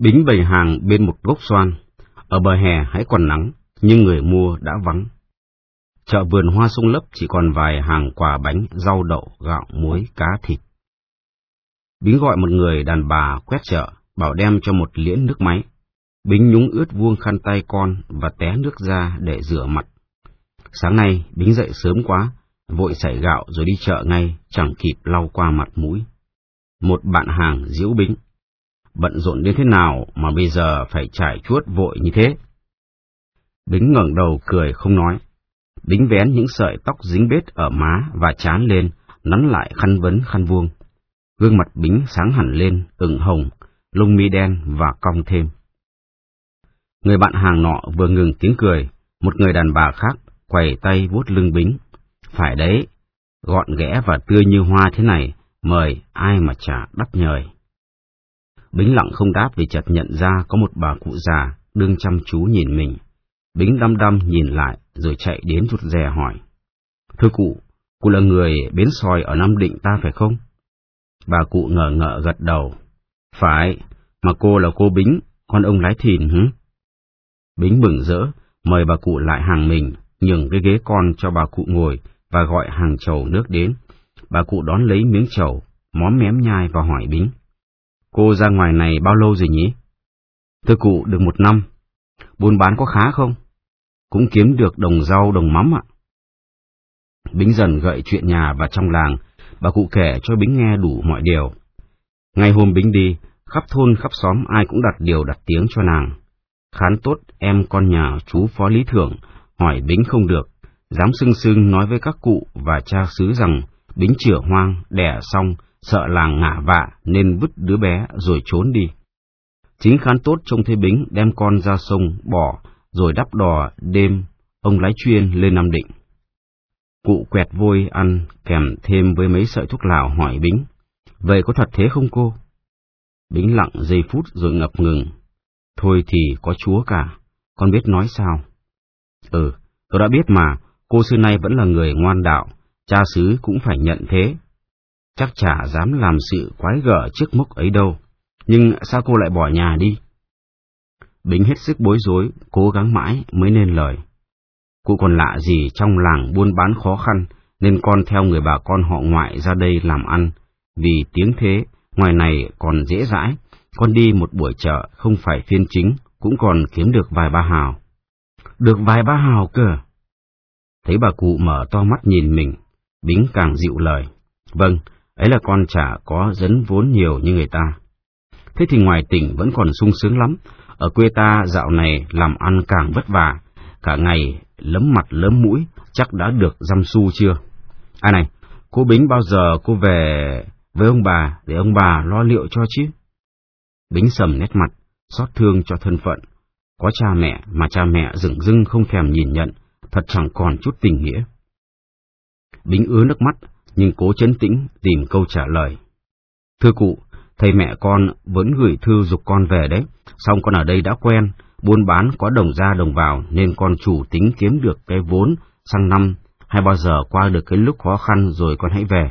Bính bày hàng bên một gốc xoan, ở bờ hè hãy còn nắng, nhưng người mua đã vắng. Chợ vườn hoa sông lấp chỉ còn vài hàng quà bánh, rau đậu, gạo, muối, cá thịt. Bính gọi một người đàn bà quét chợ, bảo đem cho một liễn nước máy. Bính nhúng ướt vuông khăn tay con và té nước ra để rửa mặt. Sáng nay, Bính dậy sớm quá, vội xảy gạo rồi đi chợ ngay, chẳng kịp lau qua mặt mũi. Một bạn hàng diễu Bính. Bận rộn đến thế nào mà bây giờ phải trải chuốt vội như thế? Bính ngẩng đầu cười không nói. Bính vén những sợi tóc dính bết ở má và chán lên, nắn lại khăn vấn khăn vuông. Gương mặt Bính sáng hẳn lên, ửng hồng, lông mi đen và cong thêm. Người bạn hàng nọ vừa ngừng tiếng cười, một người đàn bà khác quầy tay vuốt lưng Bính. Phải đấy, gọn ghẽ và tươi như hoa thế này, mời ai mà chả đắp nhời. Bính lặng không đáp vì chợt nhận ra có một bà cụ già đương chăm chú nhìn mình. Bính đăm đăm nhìn lại rồi chạy đến rụt rè hỏi. Thưa cụ, cụ là người bến sòi ở Nam Định ta phải không? Bà cụ ngờ ngợ gật đầu. Phải, mà cô là cô Bính, con ông lái thìn hứ? Bính mừng rỡ, mời bà cụ lại hàng mình, nhường cái ghế con cho bà cụ ngồi và gọi hàng chầu nước đến. Bà cụ đón lấy miếng chầu, móm mém nhai và hỏi Bính. Cô ra ngoài này bao lâu rồi nhỉ? Thưa cụ, được một năm. Buôn bán có khá không? Cũng kiếm được đồng rau đồng mắm ạ. Bính dần gợi chuyện nhà và trong làng, bà cụ kể cho Bính nghe đủ mọi điều. Ngày hôm Bính đi, khắp thôn khắp xóm ai cũng đặt điều đặt tiếng cho nàng. Khán tốt em con nhà chú phó lý thưởng, hỏi Bính không được, dám sưng sưng nói với các cụ và cha xứ rằng Bính chữa hoang, đẻ xong, sợ làng ngả vạ nên vứt đứa bé rồi trốn đi. Chính khán tốt trông thấy Bính đem con ra sông, bỏ, rồi đắp đò đêm, ông lái chuyên lên Nam Định. Cụ quẹt vôi ăn kèm thêm với mấy sợi thuốc lào hỏi Bính, vậy có thật thế không cô? Bính lặng giây phút rồi ngập ngừng. Thôi thì có chúa cả, con biết nói sao? Ừ, tôi đã biết mà, cô xưa nay vẫn là người ngoan đạo, cha xứ cũng phải nhận thế. Chắc chả dám làm sự quái gở trước mốc ấy đâu, nhưng sao cô lại bỏ nhà đi? Bính hết sức bối rối, cố gắng mãi mới nên lời. Cụ còn lạ gì trong làng buôn bán khó khăn, nên con theo người bà con họ ngoại ra đây làm ăn, vì tiếng thế, ngoài này còn dễ dãi, con đi một buổi chợ không phải phiên chính, cũng còn kiếm được vài ba hào. Được vài ba hào cơ. Thấy bà cụ mở to mắt nhìn mình, Bính càng dịu lời. Vâng, ấy là con chả có dấn vốn nhiều như người ta. Thế thì ngoài tỉnh vẫn còn sung sướng lắm, ở quê ta dạo này làm ăn càng vất vả, cả ngày lấm mặt lấm mũi, chắc đã được dăm xu chưa? À này, cô Bính bao giờ cô về với ông bà để ông bà lo liệu cho chứ? Bính sầm nét mặt, xót thương cho thân phận. Có cha mẹ mà cha mẹ dừng dưng không thèm nhìn nhận, thật chẳng còn chút tình nghĩa. Bính ứa nước mắt, nhưng cố chấn tĩnh tìm câu trả lời. Thưa cụ, thầy mẹ con vẫn gửi thư dục con về đấy, xong con ở đây đã quen, buôn bán có đồng ra đồng vào nên con chủ tính kiếm được cái vốn sang năm hay bao giờ qua được cái lúc khó khăn rồi con hãy về.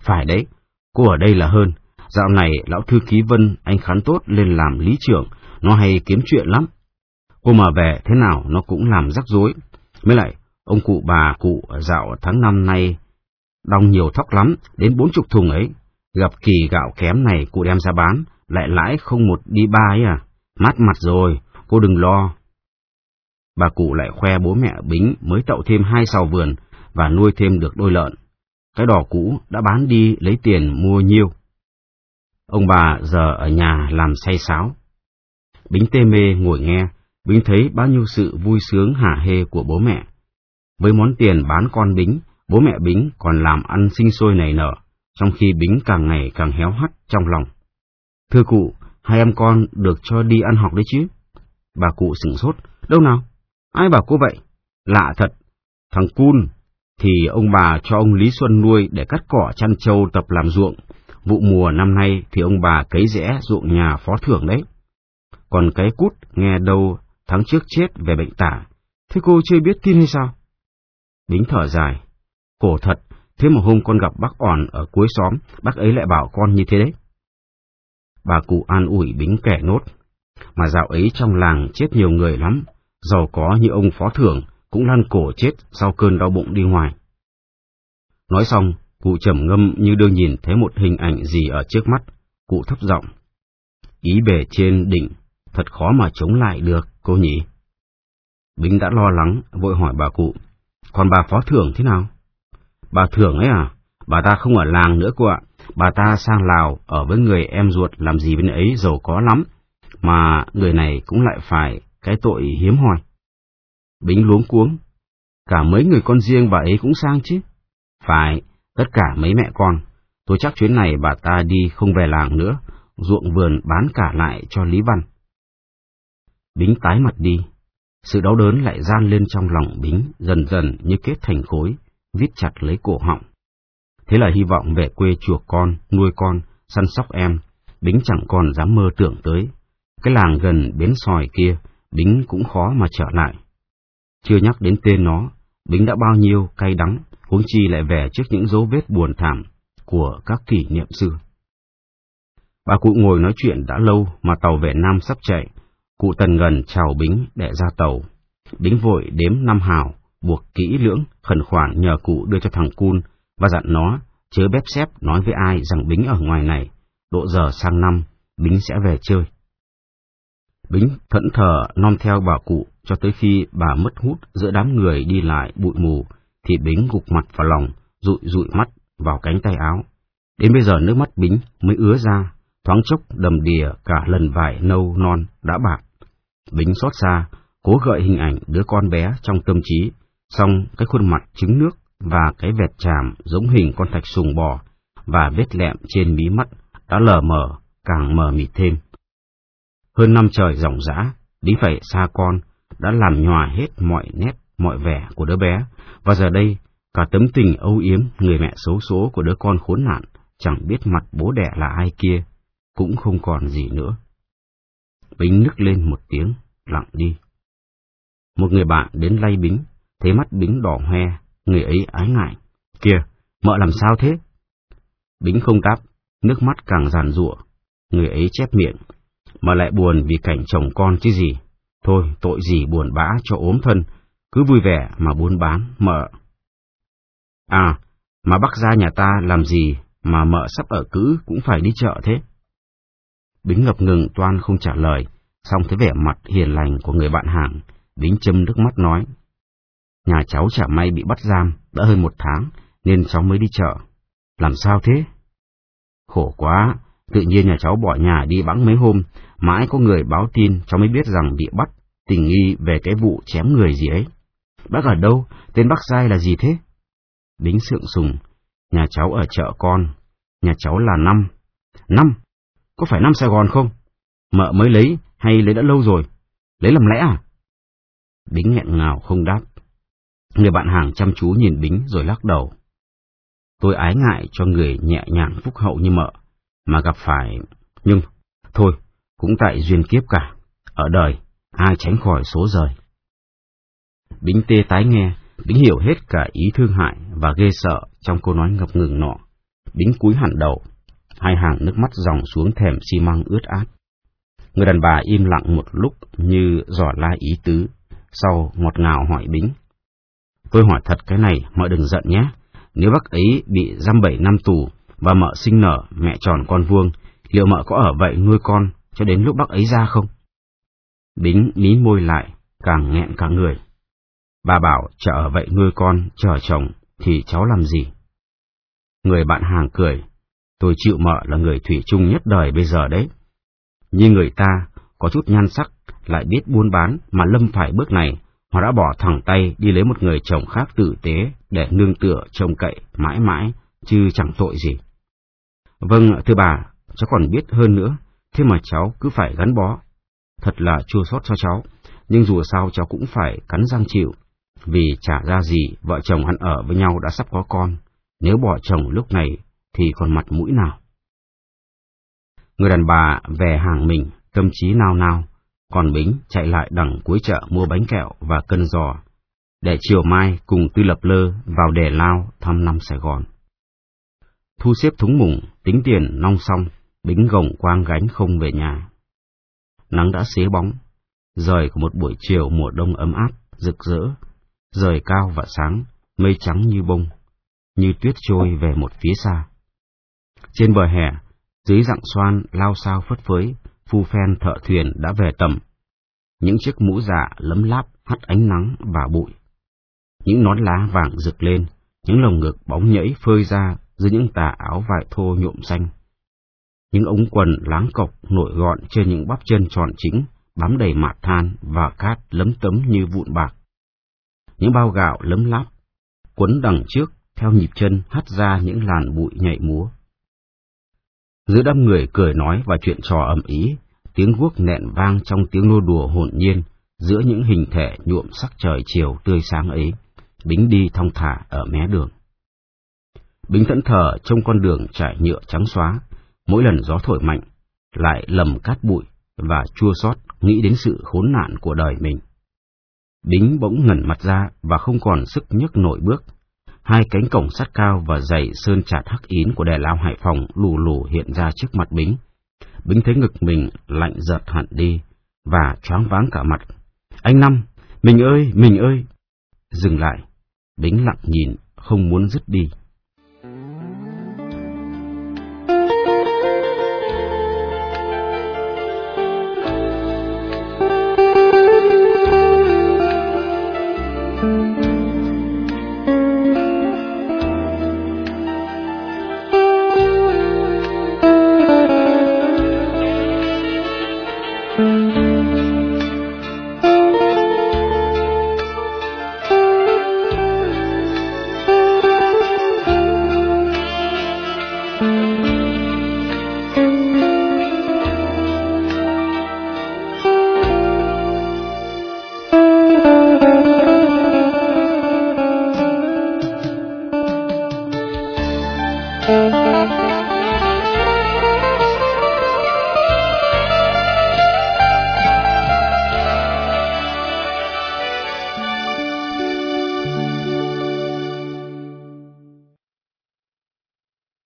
Phải đấy, cô ở đây là hơn, Dạo này lão thư ký Vân, anh khán tốt lên làm lý trưởng, nó hay kiếm chuyện lắm. Cô mà về thế nào nó cũng làm rắc rối. Mới lại, ông cụ bà cụ dạo tháng năm nay đong nhiều thóc lắm, đến bốn chục thùng ấy. Gặp kỳ gạo kém này cụ đem ra bán, lại lãi không một đi ba ấy à. Mát mặt rồi, cô đừng lo. Bà cụ lại khoe bố mẹ Bính mới tậu thêm hai sào vườn và nuôi thêm được đôi lợn. Cái đỏ cũ đã bán đi lấy tiền mua nhiêu. Ông bà giờ ở nhà làm say sáo. Bính tê mê ngồi nghe, Bính thấy bao nhiêu sự vui sướng hả hê của bố mẹ. Với món tiền bán con Bính, bố mẹ Bính còn làm ăn sinh sôi nảy nở, trong khi Bính càng ngày càng héo hắt trong lòng. Thưa cụ, hai em con được cho đi ăn học đấy chứ? Bà cụ sửng sốt, đâu nào? Ai bảo cô vậy? Lạ thật, thằng Cun thì ông bà cho ông Lý Xuân nuôi để cắt cỏ chăn trâu tập làm ruộng, Vụ mùa năm nay thì ông bà cấy rẽ ruộng nhà phó thưởng đấy. Còn cái cút nghe đâu tháng trước chết về bệnh tả, thế cô chưa biết tin hay sao? Bính thở dài, cổ thật, thế mà hôm con gặp bác ỏn ở cuối xóm, bác ấy lại bảo con như thế đấy. Bà cụ an ủi Bính kẻ nốt. Mà dạo ấy trong làng chết nhiều người lắm, giàu có như ông phó thưởng cũng lăn cổ chết sau cơn đau bụng đi ngoài. Nói xong, cụ trầm ngâm như đưa nhìn thấy một hình ảnh gì ở trước mắt, cụ thấp giọng. Ý bề trên đỉnh, thật khó mà chống lại được, cô nhỉ? Bính đã lo lắng, vội hỏi bà cụ, còn bà phó thưởng thế nào? Bà thưởng ấy à? Bà ta không ở làng nữa cô ạ, bà ta sang Lào ở với người em ruột làm gì bên ấy giàu có lắm, mà người này cũng lại phải cái tội hiếm hoi. Bính luống cuống, cả mấy người con riêng bà ấy cũng sang chứ? Phải, tất cả mấy mẹ con, tôi chắc chuyến này bà ta đi không về làng nữa, ruộng vườn bán cả lại cho Lý Văn. Bính tái mặt đi, sự đau đớn lại gian lên trong lòng Bính, dần dần như kết thành khối, viết chặt lấy cổ họng. Thế là hy vọng về quê chuộc con, nuôi con, săn sóc em, Bính chẳng còn dám mơ tưởng tới. Cái làng gần bến sòi kia, Bính cũng khó mà trở lại. Chưa nhắc đến tên nó, Bính đã bao nhiêu cay đắng, huống chi lại về trước những dấu vết buồn thảm của các kỷ niệm xưa. Bà cụ ngồi nói chuyện đã lâu mà tàu về Nam sắp chạy, cụ Tần gần chào Bính để ra tàu. Bính vội đếm năm hào, buộc kỹ lưỡng, khẩn khoản nhờ cụ đưa cho thằng Cun và dặn nó chớ bếp xếp nói với ai rằng Bính ở ngoài này, độ giờ sang năm, Bính sẽ về chơi. Bính thẫn thờ non theo bà cụ cho tới khi bà mất hút giữa đám người đi lại bụi mù, thì Bính gục mặt vào lòng, rụi rụi mắt vào cánh tay áo. Đến bây giờ nước mắt Bính mới ứa ra, thoáng chốc đầm đìa cả lần vải nâu non đã bạc. Bính xót xa, cố gợi hình ảnh đứa con bé trong tâm trí, xong cái khuôn mặt trứng nước và cái vẹt chàm giống hình con thạch sùng bò và vết lẹm trên mí mắt đã lờ mờ, càng mờ mịt thêm. Hơn năm trời ròng rã, Lý phải xa con, đã làm nhòa hết mọi nét, mọi vẻ của đứa bé, và giờ đây, cả tấm tình âu yếm người mẹ xấu số của đứa con khốn nạn, chẳng biết mặt bố đẻ là ai kia, cũng không còn gì nữa. Bính nức lên một tiếng, lặng đi. Một người bạn đến lay Bính, thấy mắt Bính đỏ hoe, người ấy ái ngại. Kìa, mợ làm sao thế? Bính không đáp, nước mắt càng giàn rụa. Người ấy chép miệng, mà lại buồn vì cảnh chồng con chứ gì. Thôi, tội gì buồn bã cho ốm thân, cứ vui vẻ mà buôn bán, mợ. À, mà bác ra nhà ta làm gì mà mợ sắp ở cữ cũng phải đi chợ thế? Bính ngập ngừng toan không trả lời, xong thấy vẻ mặt hiền lành của người bạn hàng, Bính châm nước mắt nói. Nhà cháu chả may bị bắt giam, đã hơn một tháng, nên cháu mới đi chợ. Làm sao thế? Khổ quá, tự nhiên nhà cháu bỏ nhà đi bẵng mấy hôm, mãi có người báo tin cháu mới biết rằng bị bắt, tình nghi về cái vụ chém người gì ấy. Bác ở đâu? Tên bác sai là gì thế? Bính sượng sùng, nhà cháu ở chợ con, nhà cháu là năm. Năm? Có phải năm Sài Gòn không? Mợ mới lấy hay lấy đã lâu rồi? Lấy làm lẽ à? Bính nghẹn ngào không đáp. Người bạn hàng chăm chú nhìn Bính rồi lắc đầu. Tôi ái ngại cho người nhẹ nhàng phúc hậu như mợ, mà gặp phải... Nhưng, thôi, cũng tại duyên kiếp cả. Ở đời, ai tránh khỏi số rời. Bính tê tái nghe, Bính hiểu hết cả ý thương hại và ghê sợ trong câu nói ngập ngừng nọ. Bính cúi hẳn đầu, hai hàng nước mắt dòng xuống thềm xi măng ướt át. Người đàn bà im lặng một lúc như dò la ý tứ, sau ngọt ngào hỏi Bính. Tôi hỏi thật cái này, mọi đừng giận nhé. Nếu bác ấy bị giam bảy năm tù và mợ sinh nở, mẹ tròn con vuông, liệu mợ có ở vậy nuôi con cho đến lúc bác ấy ra không? Bính mí môi lại, càng nghẹn cả người. Bà bảo chờ ở vậy nuôi con, chờ chồng, thì cháu làm gì? Người bạn hàng cười, tôi chịu mợ là người thủy chung nhất đời bây giờ đấy. Như người ta, có chút nhan sắc, lại biết buôn bán mà lâm phải bước này, họ đã bỏ thẳng tay đi lấy một người chồng khác tử tế để nương tựa trông cậy mãi mãi, chứ chẳng tội gì. Vâng, thưa bà, cháu còn biết hơn nữa, thế mà cháu cứ phải gắn bó. Thật là chua xót cho cháu, nhưng dù sao cháu cũng phải cắn răng chịu, vì trả ra gì vợ chồng hắn ở với nhau đã sắp có con, nếu bỏ chồng lúc này thì còn mặt mũi nào. Người đàn bà về hàng mình, tâm trí nao nao, còn Bính chạy lại đằng cuối chợ mua bánh kẹo và cân giò, để chiều mai cùng Tư Lập Lơ vào đề lao thăm năm Sài Gòn. Thu xếp thúng mùng, tính tiền nong xong, Bính gồng quang gánh không về nhà. Nắng đã xế bóng, rời của một buổi chiều mùa đông ấm áp, rực rỡ, rời cao và sáng, mây trắng như bông, như tuyết trôi về một phía xa. Trên bờ hè, dưới dạng xoan lao sao phất phới, phu phen thợ thuyền đã về tầm. Những chiếc mũ dạ lấm láp hắt ánh nắng và bụi. Những nón lá vàng rực lên, những lồng ngực bóng nhẫy phơi ra dưới những tà áo vải thô nhuộm xanh. Những ống quần láng cọc nổi gọn trên những bắp chân tròn chính, bám đầy mạt than và cát lấm tấm như vụn bạc. Những bao gạo lấm láp, quấn đằng trước theo nhịp chân hắt ra những làn bụi nhảy múa. Giữa đám người cười nói và chuyện trò ầm ý, tiếng guốc nẹn vang trong tiếng nô đùa hồn nhiên, giữa những hình thể nhuộm sắc trời chiều tươi sáng ấy, Bính đi thong thả ở mé đường. Bính thẫn thờ trong con đường trải nhựa trắng xóa, mỗi lần gió thổi mạnh, lại lầm cát bụi và chua xót nghĩ đến sự khốn nạn của đời mình. Bính bỗng ngẩn mặt ra và không còn sức nhấc nổi bước. Hai cánh cổng sắt cao và dày sơn chạt hắc ín của đè lao Hải Phòng lù lù hiện ra trước mặt Bính. Bính thấy ngực mình lạnh giật hẳn đi và choáng váng cả mặt. Anh Năm, mình ơi, mình ơi! Dừng lại, Bính lặng nhìn, không muốn dứt đi.